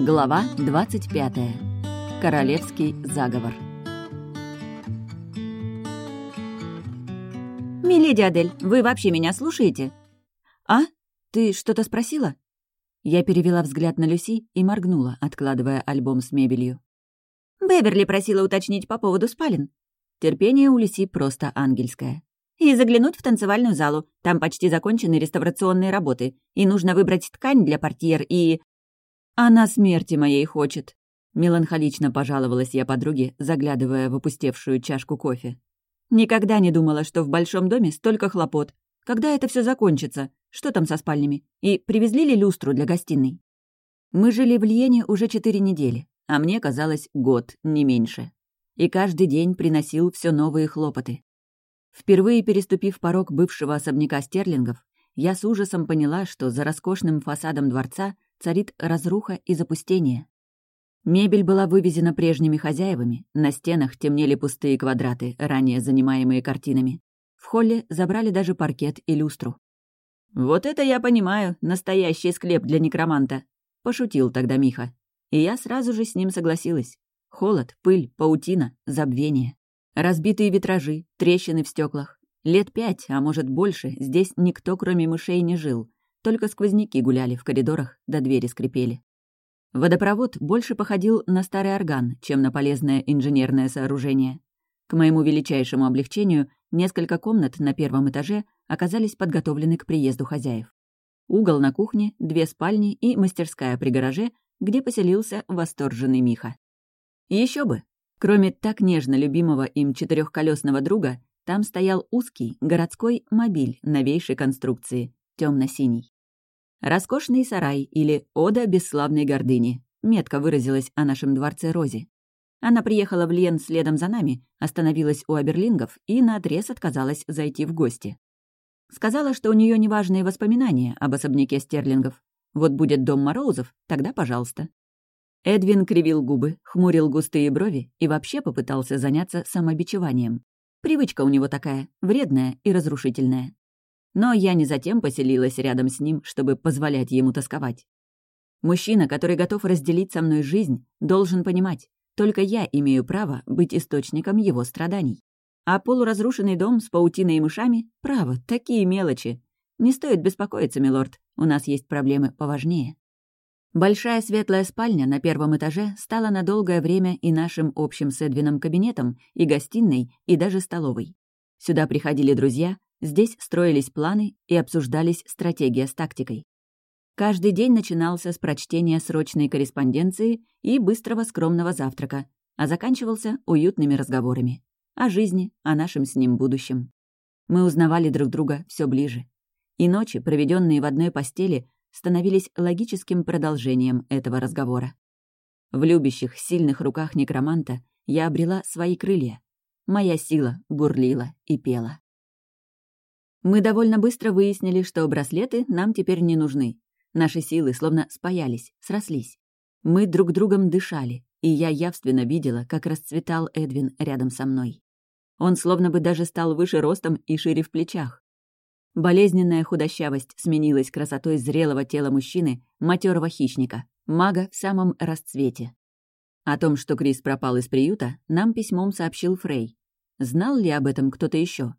Глава 25. Королевский заговор. «Миледи Адель, вы вообще меня слушаете?» «А? Ты что-то спросила?» Я перевела взгляд на Люси и моргнула, откладывая альбом с мебелью. Беверли просила уточнить по поводу спален. Терпение у Люси просто ангельское. И заглянуть в танцевальную залу. Там почти закончены реставрационные работы. И нужно выбрать ткань для портьер и... «Она смерти моей хочет», — меланхолично пожаловалась я подруге, заглядывая в опустевшую чашку кофе. «Никогда не думала, что в большом доме столько хлопот. Когда это все закончится? Что там со спальнями? И привезли ли люстру для гостиной?» Мы жили в Льене уже четыре недели, а мне казалось год, не меньше. И каждый день приносил все новые хлопоты. Впервые переступив порог бывшего особняка Стерлингов, я с ужасом поняла, что за роскошным фасадом дворца царит разруха и запустение. Мебель была вывезена прежними хозяевами, на стенах темнели пустые квадраты, ранее занимаемые картинами. В холле забрали даже паркет и люстру. «Вот это я понимаю, настоящий склеп для некроманта», — пошутил тогда Миха. И я сразу же с ним согласилась. Холод, пыль, паутина, забвение. Разбитые витражи, трещины в стеклах. Лет пять, а может больше, здесь никто, кроме мышей, не жил. Только сквозняки гуляли в коридорах, до двери скрипели. Водопровод больше походил на старый орган, чем на полезное инженерное сооружение. К моему величайшему облегчению, несколько комнат на первом этаже оказались подготовлены к приезду хозяев. Угол на кухне, две спальни и мастерская при гараже, где поселился восторженный Миха. Еще бы! Кроме так нежно любимого им четырехколесного друга, там стоял узкий городской мобиль новейшей конструкции, темно-синий. Роскошный сарай или «Ода бесславной гордыни» метко выразилась о нашем дворце Рози. Она приехала в Лен следом за нами, остановилась у Аберлингов и наотрез отказалась зайти в гости. Сказала, что у нее неважные воспоминания об особняке Стерлингов. Вот будет дом Мороузов, тогда пожалуйста. Эдвин кривил губы, хмурил густые брови и вообще попытался заняться самобичеванием. Привычка у него такая, вредная и разрушительная. Но я не затем поселилась рядом с ним, чтобы позволять ему тосковать. Мужчина, который готов разделить со мной жизнь, должен понимать, только я имею право быть источником его страданий. А полуразрушенный дом с паутиной и мышами — право, такие мелочи. Не стоит беспокоиться, милорд, у нас есть проблемы поважнее. Большая светлая спальня на первом этаже стала на долгое время и нашим общим с Эдвином кабинетом, и гостиной, и даже столовой. Сюда приходили друзья, Здесь строились планы и обсуждались стратегия с тактикой. Каждый день начинался с прочтения срочной корреспонденции и быстрого скромного завтрака, а заканчивался уютными разговорами. О жизни, о нашем с ним будущем. Мы узнавали друг друга все ближе. И ночи, проведенные в одной постели, становились логическим продолжением этого разговора. В любящих, сильных руках некроманта я обрела свои крылья. Моя сила бурлила и пела. Мы довольно быстро выяснили, что браслеты нам теперь не нужны. Наши силы словно спаялись, срослись. Мы друг другом дышали, и я явственно видела, как расцветал Эдвин рядом со мной. Он словно бы даже стал выше ростом и шире в плечах. Болезненная худощавость сменилась красотой зрелого тела мужчины, матерого хищника, мага в самом расцвете. О том, что Крис пропал из приюта, нам письмом сообщил Фрей. Знал ли об этом кто-то еще?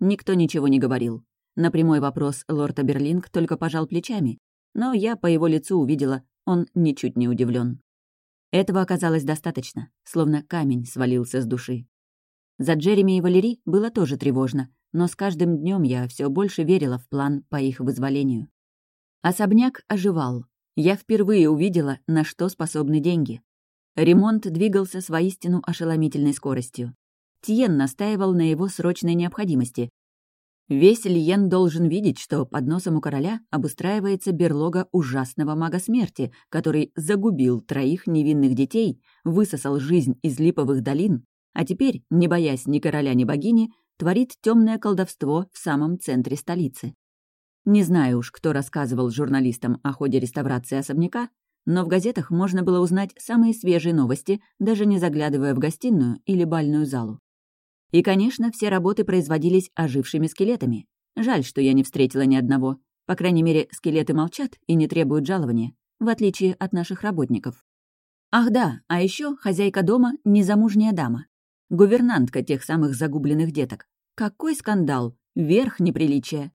Никто ничего не говорил. На прямой вопрос лорд Аберлинг только пожал плечами, но я по его лицу увидела, он ничуть не удивлен. Этого оказалось достаточно, словно камень свалился с души. За Джереми и Валери было тоже тревожно, но с каждым днем я все больше верила в план по их вызволению. Особняк оживал. Я впервые увидела, на что способны деньги. Ремонт двигался с воистину ошеломительной скоростью. Тьен настаивал на его срочной необходимости. Весь Лиен должен видеть, что под носом у короля обустраивается берлога ужасного мага смерти, который загубил троих невинных детей, высосал жизнь из липовых долин, а теперь, не боясь ни короля, ни богини, творит темное колдовство в самом центре столицы. Не знаю уж, кто рассказывал журналистам о ходе реставрации особняка, но в газетах можно было узнать самые свежие новости, даже не заглядывая в гостиную или бальную залу. И, конечно, все работы производились ожившими скелетами. Жаль, что я не встретила ни одного. По крайней мере, скелеты молчат и не требуют жалования. в отличие от наших работников. Ах да, а еще хозяйка дома — незамужняя дама. Гувернантка тех самых загубленных деток. Какой скандал! Верх неприличия.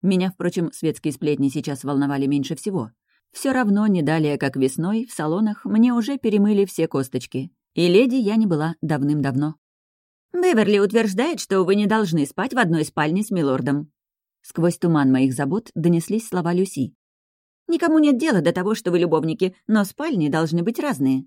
Меня, впрочем, светские сплетни сейчас волновали меньше всего. Все равно не далее, как весной, в салонах мне уже перемыли все косточки. И леди я не была давным-давно. «Беверли утверждает, что вы не должны спать в одной спальне с милордом». Сквозь туман моих забот донеслись слова Люси. «Никому нет дела до того, что вы любовники, но спальни должны быть разные».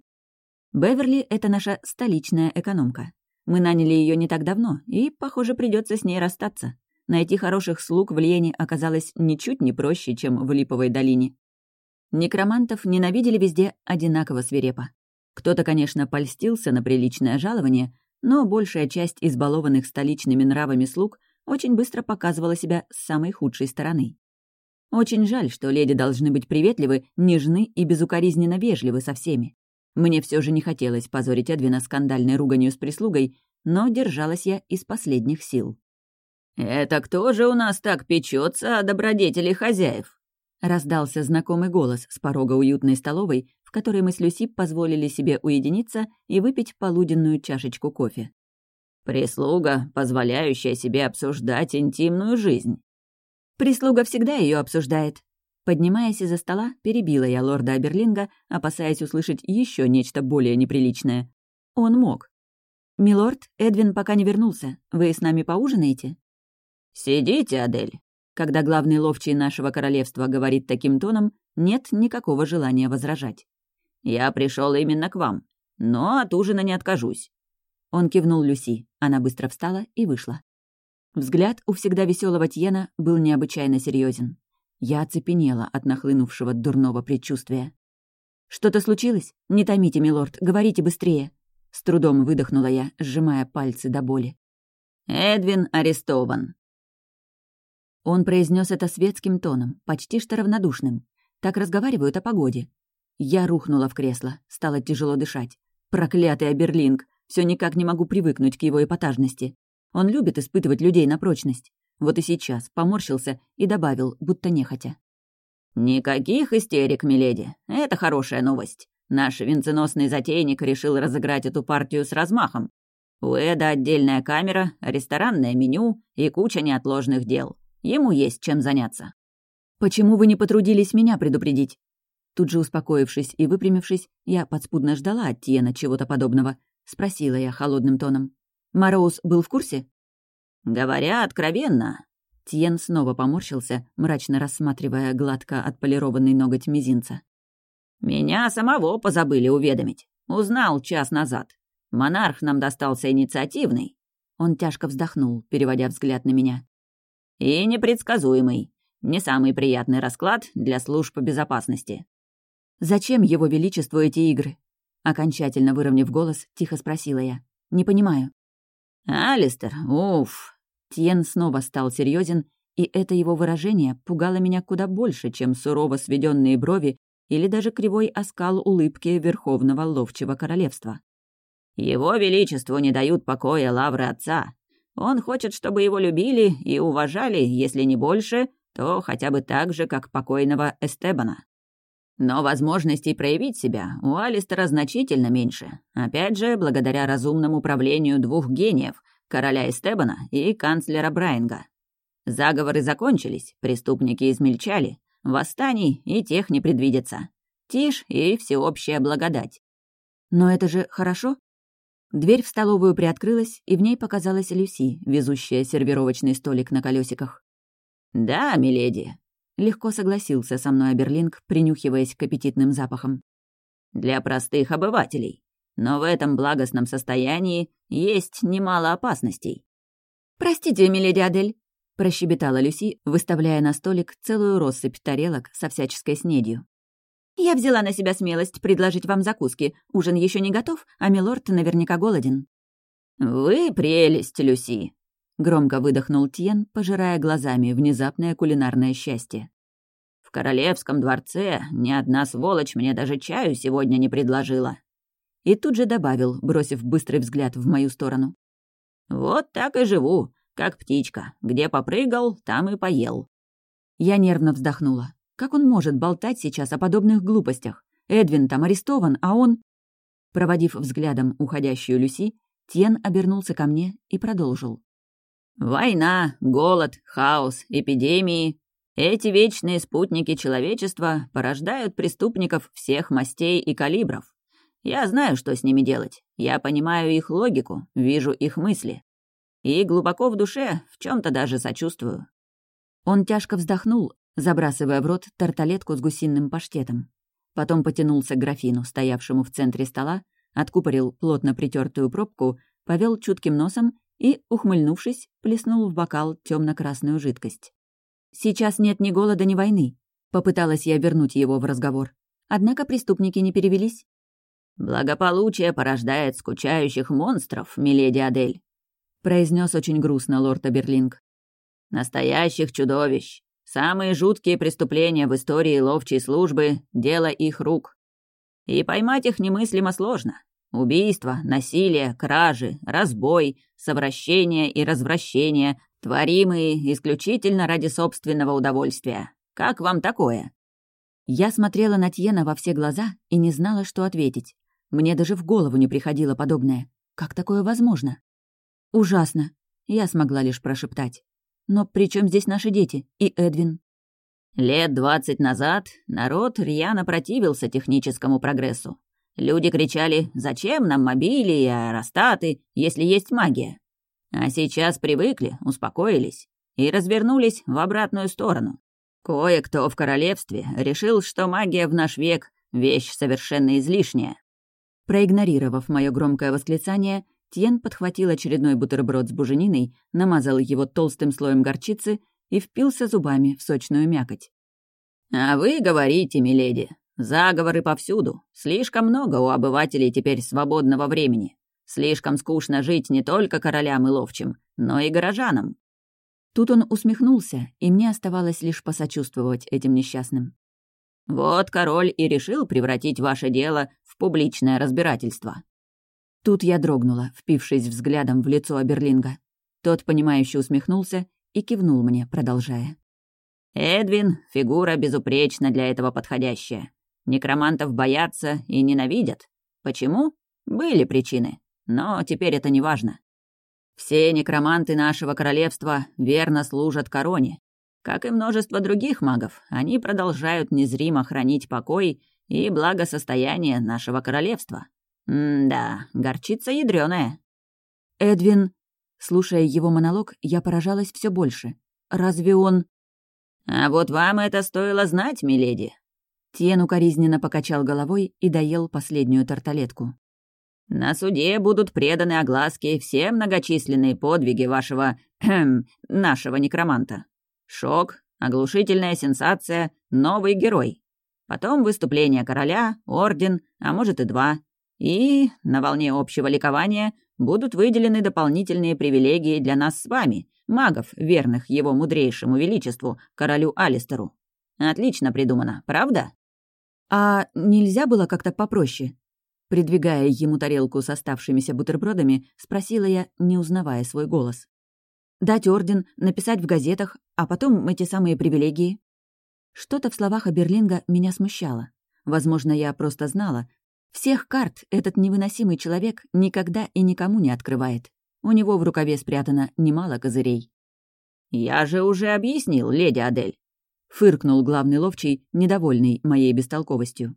Беверли — это наша столичная экономка. Мы наняли ее не так давно, и, похоже, придется с ней расстаться. Найти хороших слуг в Льене оказалось ничуть не проще, чем в Липовой долине. Некромантов ненавидели везде одинаково свирепо. Кто-то, конечно, польстился на приличное жалование, но большая часть избалованных столичными нравами слуг очень быстро показывала себя с самой худшей стороны. Очень жаль, что леди должны быть приветливы, нежны и безукоризненно вежливы со всеми. Мне все же не хотелось позорить Эдвина скандальной руганью с прислугой, но держалась я из последних сил. «Это кто же у нас так печется о добродетели хозяев?» Раздался знакомый голос с порога уютной столовой, в которой мы с Люси позволили себе уединиться и выпить полуденную чашечку кофе. «Прислуга, позволяющая себе обсуждать интимную жизнь». «Прислуга всегда ее обсуждает». Поднимаясь из-за стола, перебила я лорда Аберлинга, опасаясь услышать еще нечто более неприличное. Он мог. «Милорд, Эдвин пока не вернулся. Вы с нами поужинаете?» «Сидите, Адель. Когда главный ловчий нашего королевства говорит таким тоном, нет никакого желания возражать. «Я пришел именно к вам, но от ужина не откажусь». Он кивнул Люси, она быстро встала и вышла. Взгляд у всегда веселого Тьена был необычайно серьезен. Я оцепенела от нахлынувшего дурного предчувствия. «Что-то случилось? Не томите, милорд, говорите быстрее!» С трудом выдохнула я, сжимая пальцы до боли. «Эдвин арестован», он произнес это светским тоном, почти что равнодушным. Так разговаривают о погоде. Я рухнула в кресло, стало тяжело дышать. Проклятый Аберлинг! Все никак не могу привыкнуть к его эпатажности. Он любит испытывать людей на прочность. Вот и сейчас поморщился и добавил, будто нехотя. «Никаких истерик, миледи. Это хорошая новость. Наш венценосный затейник решил разыграть эту партию с размахом. У Эда отдельная камера, ресторанное меню и куча неотложных дел. Ему есть чем заняться». «Почему вы не потрудились меня предупредить?» Тут же успокоившись и выпрямившись, я подспудно ждала от Тиена чего-то подобного. Спросила я холодным тоном. «Мороз был в курсе?» «Говоря откровенно...» Тиен снова поморщился, мрачно рассматривая гладко отполированный ноготь мизинца. «Меня самого позабыли уведомить. Узнал час назад. Монарх нам достался инициативный». Он тяжко вздохнул, переводя взгляд на меня. И непредсказуемый. Не самый приятный расклад для служб безопасности. «Зачем его величеству эти игры?» Окончательно выровняв голос, тихо спросила я. «Не понимаю». «Алистер, уф!» Тьен снова стал серьезен, и это его выражение пугало меня куда больше, чем сурово сведенные брови или даже кривой оскал улыбки Верховного Ловчего Королевства. «Его Величеству не дают покоя лавры отца, он хочет, чтобы его любили и уважали, если не больше, то хотя бы так же, как покойного Эстебана. Но возможностей проявить себя у Алистера значительно меньше. Опять же, благодаря разумному управлению двух гениев, короля Эстебана и канцлера Брайнга. Заговоры закончились, преступники измельчали, восстаний и тех не предвидится. Тишь и всеобщая благодать. Но это же хорошо? Дверь в столовую приоткрылась, и в ней показалась Люси, везущая сервировочный столик на колесиках. «Да, миледи», — легко согласился со мной Аберлинг, принюхиваясь к аппетитным запахам. «Для простых обывателей. Но в этом благостном состоянии есть немало опасностей». «Простите, миледи Адель», — прощебетала Люси, выставляя на столик целую россыпь тарелок со всяческой снедью. «Я взяла на себя смелость предложить вам закуски. Ужин еще не готов, а милорд наверняка голоден». «Вы прелесть, Люси!» — громко выдохнул Тьен, пожирая глазами внезапное кулинарное счастье. «В королевском дворце ни одна сволочь мне даже чаю сегодня не предложила». И тут же добавил, бросив быстрый взгляд в мою сторону. «Вот так и живу, как птичка. Где попрыгал, там и поел». Я нервно вздохнула. Как он может болтать сейчас о подобных глупостях? Эдвин там арестован, а он... Проводив взглядом уходящую Люси, Тьен обернулся ко мне и продолжил. «Война, голод, хаос, эпидемии — эти вечные спутники человечества порождают преступников всех мастей и калибров. Я знаю, что с ними делать. Я понимаю их логику, вижу их мысли. И глубоко в душе в чем то даже сочувствую». Он тяжко вздохнул, забрасывая в рот тарталетку с гусиным паштетом. Потом потянулся к графину, стоявшему в центре стола, откупорил плотно притертую пробку, повел чутким носом и, ухмыльнувшись, плеснул в бокал темно-красную жидкость. «Сейчас нет ни голода, ни войны», — попыталась я вернуть его в разговор. Однако преступники не перевелись. «Благополучие порождает скучающих монстров, миледи Адель», — произнес очень грустно лорд Аберлинг. «Настоящих чудовищ, Самые жуткие преступления в истории ловчей службы — дело их рук. И поймать их немыслимо сложно. Убийства, насилие, кражи, разбой, совращение и развращение, творимые исключительно ради собственного удовольствия. Как вам такое? Я смотрела на Тьена во все глаза и не знала, что ответить. Мне даже в голову не приходило подобное. Как такое возможно? Ужасно. Я смогла лишь прошептать. Но при чем здесь наши дети и Эдвин? Лет двадцать назад народ рьяно противился техническому прогрессу. Люди кричали «Зачем нам мобили и аэростаты, если есть магия?» А сейчас привыкли, успокоились и развернулись в обратную сторону. Кое-кто в королевстве решил, что магия в наш век — вещь совершенно излишняя. Проигнорировав мое громкое восклицание, Тьен подхватил очередной бутерброд с бужениной, намазал его толстым слоем горчицы и впился зубами в сочную мякоть. «А вы говорите, миледи, заговоры повсюду. Слишком много у обывателей теперь свободного времени. Слишком скучно жить не только королям и ловчим, но и горожанам». Тут он усмехнулся, и мне оставалось лишь посочувствовать этим несчастным. «Вот король и решил превратить ваше дело в публичное разбирательство. Тут я дрогнула, впившись взглядом в лицо Аберлинга. Тот, понимающе усмехнулся и кивнул мне, продолжая. «Эдвин — фигура безупречно для этого подходящая. Некромантов боятся и ненавидят. Почему? Были причины, но теперь это не важно. Все некроманты нашего королевства верно служат короне. Как и множество других магов, они продолжают незримо хранить покой и благосостояние нашего королевства. «М-да, горчица ядреная. Эдвин... Слушая его монолог, я поражалась все больше. Разве он... «А вот вам это стоило знать, миледи!» Тен укоризненно покачал головой и доел последнюю тарталетку. «На суде будут преданы огласке все многочисленные подвиги вашего... Нашего некроманта. Шок, оглушительная сенсация, новый герой. Потом выступление короля, орден, а может и два. И на волне общего ликования будут выделены дополнительные привилегии для нас с вами, магов, верных его мудрейшему величеству, королю Алистеру. Отлично придумано, правда? А нельзя было как-то попроще? Придвигая ему тарелку с оставшимися бутербродами, спросила я, не узнавая свой голос. «Дать орден, написать в газетах, а потом эти самые привилегии?» Что-то в словах Аберлинга меня смущало. Возможно, я просто знала, всех карт этот невыносимый человек никогда и никому не открывает. У него в рукаве спрятано немало козырей. «Я же уже объяснил, леди Адель», — фыркнул главный ловчий, недовольный моей бестолковостью.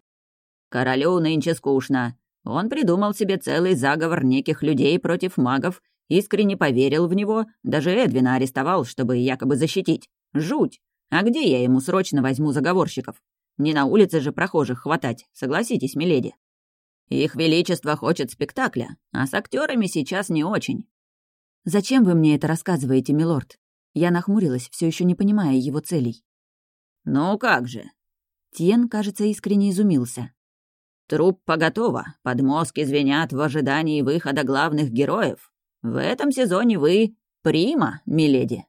«Королю нынче скучно. Он придумал себе целый заговор неких людей против магов, искренне поверил в него, даже Эдвина арестовал, чтобы якобы защитить. Жуть! А где я ему срочно возьму заговорщиков? Не на улице же прохожих хватать, согласитесь, миледи?» Их Величество хочет спектакля, а с актерами сейчас не очень. «Зачем вы мне это рассказываете, милорд?» Я нахмурилась, все еще не понимая его целей. «Ну как же?» Тьен, кажется, искренне изумился. «Труппа готова, подмозги звенят в ожидании выхода главных героев. В этом сезоне вы прима, миледи».